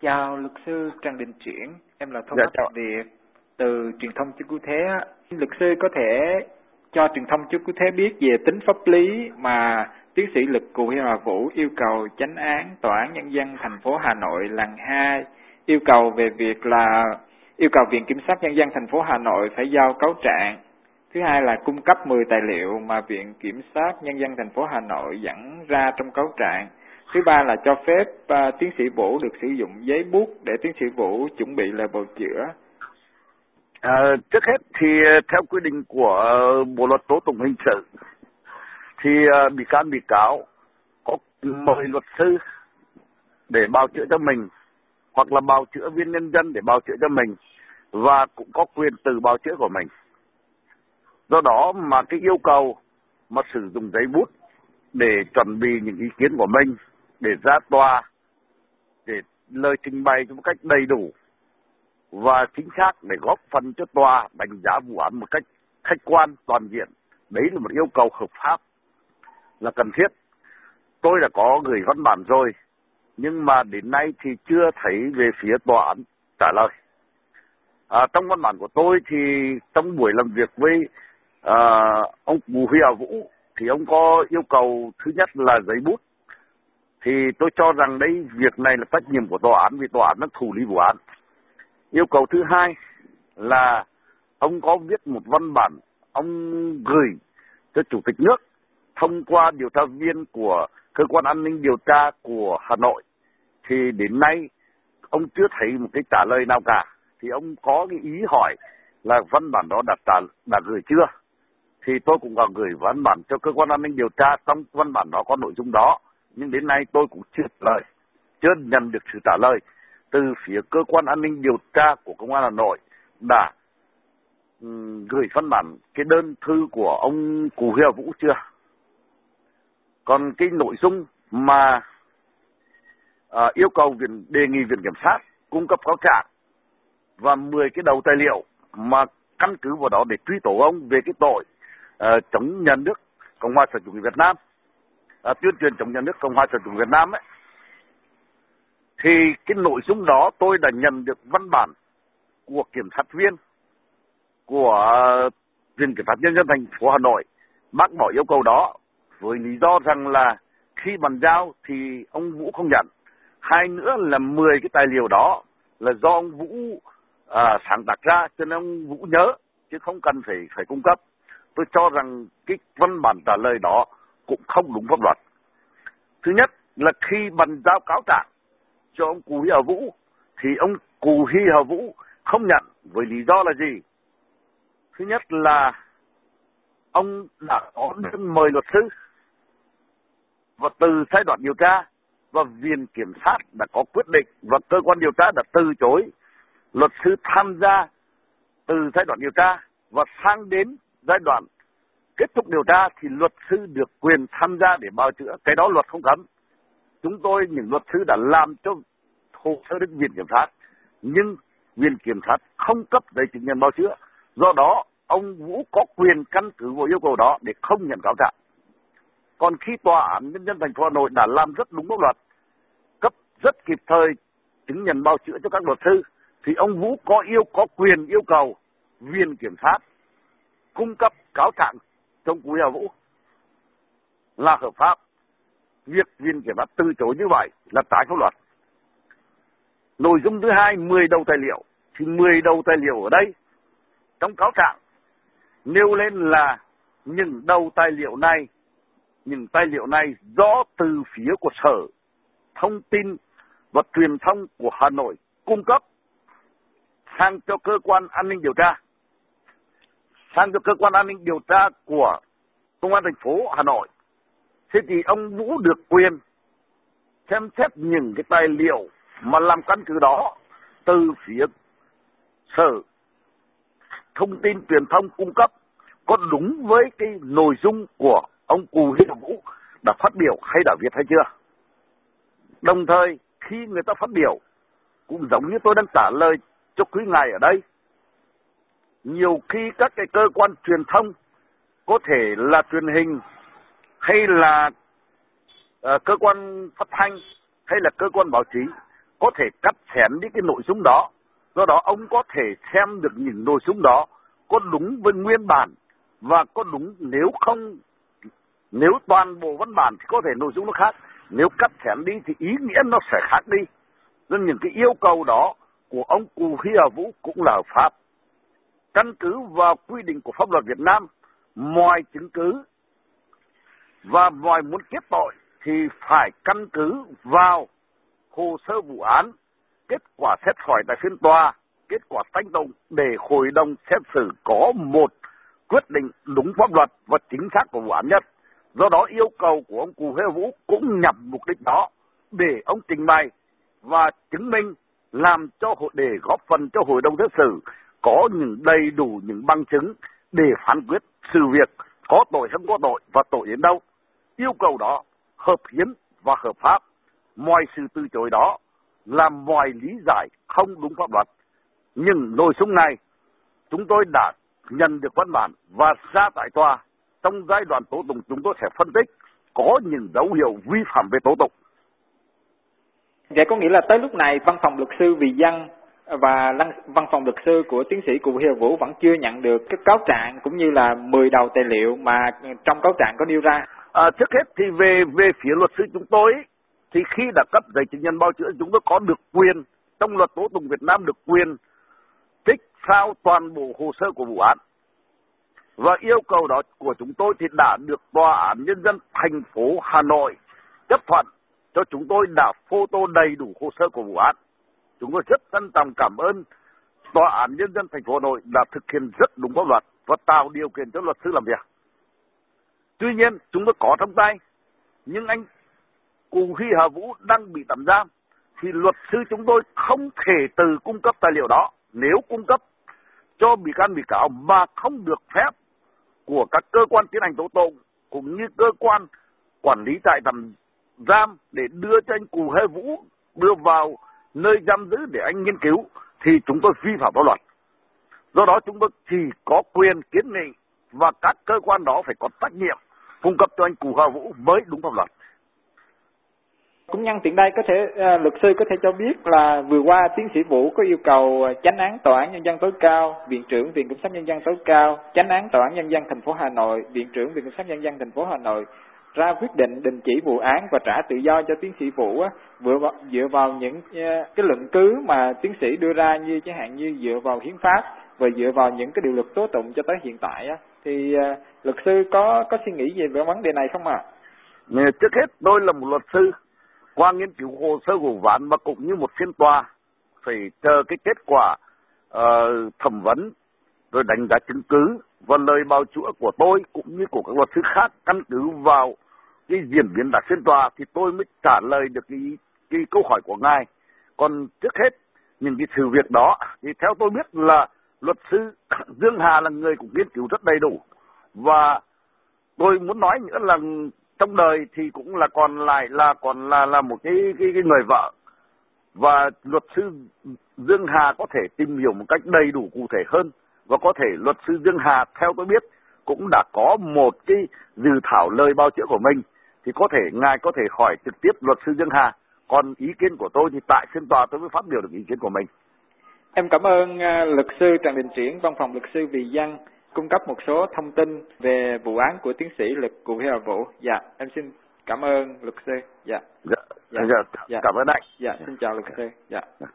Chào luật sư Trần Đình Triển, em là Thông Dạ. Việt từ truyền thông chứng cứu thế. Luật sư có thể cho truyền thông chứng cứu thế biết về tính pháp lý mà tiến sĩ Lực Cù Huy Hòa Vũ yêu cầu chánh án Tòa án Nhân dân thành phố Hà Nội lần 2 yêu cầu về việc là yêu cầu Viện Kiểm sát Nhân dân thành phố Hà Nội phải giao cáo trạng. Thứ hai là cung cấp 10 tài liệu mà Viện Kiểm sát Nhân dân thành phố Hà Nội dẫn ra trong cáo trạng. Thứ ba là cho phép à, tiến sĩ Vũ được sử dụng giấy bút để tiến sĩ Vũ chuẩn bị lời bào chữa. À, trước hết thì à, theo quy định của à, Bộ luật tố tụng hình sự thì ờ, bị can bị cáo có mời luật sư để bào chữa cho mình hoặc là bào chữa viên nhân dân để bào chữa cho mình và cũng có quyền từ bào chữa của mình. Do đó mà cái yêu cầu mà sử dụng giấy bút để chuẩn bị những ý kiến của mình để ra tòa để lời trình bày một cách đầy đủ và chính xác để góp phần cho tòa đánh giá vụ án một cách khách quan toàn diện. Đấy là một yêu cầu hợp pháp là cần thiết. Tôi đã có gửi văn bản rồi nhưng mà đến nay thì chưa thấy về phía tòa án trả lời. À, trong văn bản của tôi thì trong buổi làm việc với à, ông Bùi Huy Hà Vũ thì ông có yêu cầu thứ nhất là giấy bút thì tôi cho rằng đây, việc này là trách nhiệm của tòa án, vì tòa án đang thủ lý vụ án. Yêu cầu thứ hai là ông có viết một văn bản, ông gửi cho chủ tịch nước thông qua điều tra viên của cơ quan an ninh điều tra của Hà Nội. Thì đến nay, ông chưa thấy một cái trả lời nào cả. Thì ông có cái ý hỏi là văn bản đó đã trả, đã gửi chưa? Thì tôi cũng có gửi văn bản cho cơ quan an ninh điều tra, trong văn bản đó có nội dung đó nhưng đến nay tôi cũng chưa trả lời chưa nhận được sự trả lời từ phía cơ quan an ninh điều tra của công an Hà Nội đã ừ, gửi văn bản cái đơn thư của ông Cù Hiệu Vũ chưa? Còn cái nội dung mà à, yêu cầu viện đề nghị viện kiểm sát cung cấp cáo trạng và 10 cái đầu tài liệu mà căn cứ vào đó để truy tố ông về cái tội à, chống nhà nước Cộng hòa xã hội chủ nghĩa Việt Nam à, tuyên truyền chống nhà nước Cộng hòa xã hội chủ nghĩa Việt Nam ấy. Thì cái nội dung đó tôi đã nhận được văn bản của kiểm sát viên của à, viện kiểm sát nhân dân thành phố Hà Nội. Bác bỏ yêu cầu đó với lý do rằng là khi bàn giao thì ông Vũ không nhận. Hai nữa là 10 cái tài liệu đó là do ông Vũ à, sáng tác ra cho nên ông Vũ nhớ chứ không cần phải phải cung cấp. Tôi cho rằng cái văn bản trả lời đó cũng không đúng pháp luật. Thứ nhất là khi bàn giao cáo trạng cho ông Cù Hy Hà Vũ, thì ông Cù Hy Hà Vũ không nhận với lý do là gì? Thứ nhất là ông đã có đơn mời luật sư. Và từ giai đoạn điều tra và viện kiểm sát đã có quyết định và cơ quan điều tra đã từ chối, luật sư tham gia từ giai đoạn điều tra và sang đến giai đoạn kết thúc điều tra thì luật sư được quyền tham gia để bào chữa. Cái đó luật không cấm. Chúng tôi, những luật sư đã làm cho hồ sơ đến viện kiểm sát, nhưng viện kiểm sát không cấp giấy chứng nhận bào chữa. Do đó, ông Vũ có quyền căn cứ vào yêu cầu đó để không nhận cáo trạng. Còn khi tòa án nhân dân thành phố Hà Nội đã làm rất đúng pháp luật, cấp rất kịp thời chứng nhận bào chữa cho các luật sư, thì ông Vũ có yêu, có quyền yêu cầu viện kiểm sát cung cấp cáo trạng trong Cú Hà Vũ. Là hợp pháp. Việc viên kiểm sát từ chối như vậy là trái pháp luật. Nội dung thứ hai 10 đầu tài liệu. Thì 10 đầu tài liệu ở đây, trong cáo trạng, nêu lên là những đầu tài liệu này, những tài liệu này do từ phía của sở thông tin và truyền thông của Hà Nội cung cấp sang cho cơ quan an ninh điều tra sang cho cơ quan an ninh điều tra của công an thành phố Hà Nội thế thì ông Vũ được quyền xem xét những cái tài liệu mà làm căn cứ đó từ phía sở thông tin truyền thông cung cấp có đúng với cái nội dung của ông Cù Hiền Vũ đã phát biểu hay đã viết hay chưa. Đồng thời, khi người ta phát biểu, cũng giống như tôi đang trả lời cho quý ngài ở đây. Nhiều khi các cái cơ quan truyền thông có thể là truyền hình hay là uh, cơ quan phát thanh hay là cơ quan báo chí có thể cắt xén đi cái nội dung đó. Do đó ông có thể xem được những nội dung đó có đúng với nguyên bản và có đúng nếu không nếu toàn bộ văn bản thì có thể nội dung nó khác. Nếu cắt xén đi thì ý nghĩa nó sẽ khác đi. Nên những cái yêu cầu đó của ông Cù Huy Vũ cũng là hợp pháp căn cứ vào quy định của pháp luật Việt Nam, mọi chứng cứ và mọi muốn kết tội thì phải căn cứ vào hồ sơ vụ án, kết quả xét hỏi tại phiên tòa, kết quả tranh tụng để hội đồng xét xử có một quyết định đúng pháp luật và chính xác của vụ án nhất. Do đó, yêu cầu của ông Cù Hê Vũ cũng nhằm mục đích đó để ông trình bày và chứng minh, làm cho hội để góp phần cho hội đồng xét xử có những đầy đủ những bằng chứng để phán quyết sự việc có tội không có tội và tội đến đâu. Yêu cầu đó hợp hiến và hợp pháp. Mọi sự từ chối đó là mọi lý giải không đúng pháp luật. Nhưng nội dung này chúng tôi đã nhận được văn bản và ra tại tòa. Trong giai đoạn tố tụng chúng tôi sẽ phân tích có những dấu hiệu vi phạm về tố tụng. Vậy có nghĩa là tới lúc này văn phòng luật sư vì dân và văn phòng luật sư của tiến sĩ Cụ Hiệu Vũ vẫn chưa nhận được cái cáo trạng cũng như là 10 đầu tài liệu mà trong cáo trạng có nêu ra. À, trước hết thì về về phía luật sư chúng tôi thì khi đã cấp giấy chứng nhận bao chữa chúng tôi có được quyền trong luật tố tụng Việt Nam được quyền trích sao toàn bộ hồ sơ của vụ án và yêu cầu đó của chúng tôi thì đã được tòa án nhân dân thành phố Hà Nội chấp thuận cho chúng tôi đã photo đầy đủ hồ sơ của vụ án chúng tôi rất trân trọng, cảm ơn tòa án nhân dân thành phố Hà Nội đã thực hiện rất đúng pháp luật và tạo điều kiện cho luật sư làm việc. Tuy nhiên, chúng tôi có trong tay nhưng anh Cù Huy Hà Vũ đang bị tạm giam, thì luật sư chúng tôi không thể từ cung cấp tài liệu đó. Nếu cung cấp cho bị can bị cáo mà không được phép của các cơ quan tiến hành tố tụng cũng như cơ quan quản lý tại tạm giam để đưa cho anh Cù Hê Vũ đưa vào nơi giam giữ để anh nghiên cứu thì chúng tôi vi phạm pháp luật. Do đó chúng tôi chỉ có quyền kiến nghị và các cơ quan đó phải có trách nhiệm cung cấp cho anh Cù Hê Vũ mới đúng pháp luật. Cũng nhân tiện đây có thể à, luật sư có thể cho biết là vừa qua tiến sĩ Vũ có yêu cầu à, chánh án tòa án nhân dân tối cao, viện trưởng viện kiểm sát nhân dân tối cao, chánh án tòa án nhân dân thành phố Hà Nội, viện trưởng viện kiểm sát nhân dân thành phố Hà Nội ra quyết định đình chỉ vụ án và trả tự do cho tiến sĩ Vũ á, vừa vào, dựa vào những uh, cái luận cứ mà tiến sĩ đưa ra như chẳng hạn như dựa vào hiến pháp và dựa vào những cái điều luật tố tụng cho tới hiện tại á, thì uh, luật sư có có suy nghĩ gì về vấn đề này không ạ? À? Trước hết tôi là một luật sư qua nghiên cứu hồ sơ vụ án và cũng như một phiên tòa phải chờ cái kết quả uh, thẩm vấn rồi đánh giá chứng cứ và lời bào chữa của tôi cũng như của các luật sư khác căn cứ vào cái diễn biến tại phiên tòa thì tôi mới trả lời được cái cái câu hỏi của ngài. Còn trước hết những cái sự việc đó thì theo tôi biết là luật sư Dương Hà là người cũng nghiên cứu rất đầy đủ. Và tôi muốn nói nữa là trong đời thì cũng là còn lại là còn là là một cái cái, cái người vợ. Và luật sư Dương Hà có thể tìm hiểu một cách đầy đủ cụ thể hơn. Và có thể luật sư Dương Hà theo tôi biết cũng đã có một cái dự thảo lời bao chữa của mình thì có thể ngài có thể hỏi trực tiếp luật sư Dương Hà còn ý kiến của tôi thì tại phiên tòa tôi mới phát biểu được ý kiến của mình em cảm ơn uh, luật sư Trần Đình Triển văn phòng luật sư Vì Dân cung cấp một số thông tin về vụ án của tiến sĩ lực cụ Hiếu Vũ. Dạ, em xin cảm ơn luật sư. Dạ. Dạ, dạ, dạ, dạ. cảm ơn anh. Dạ, xin chào luật sư. Dạ. dạ.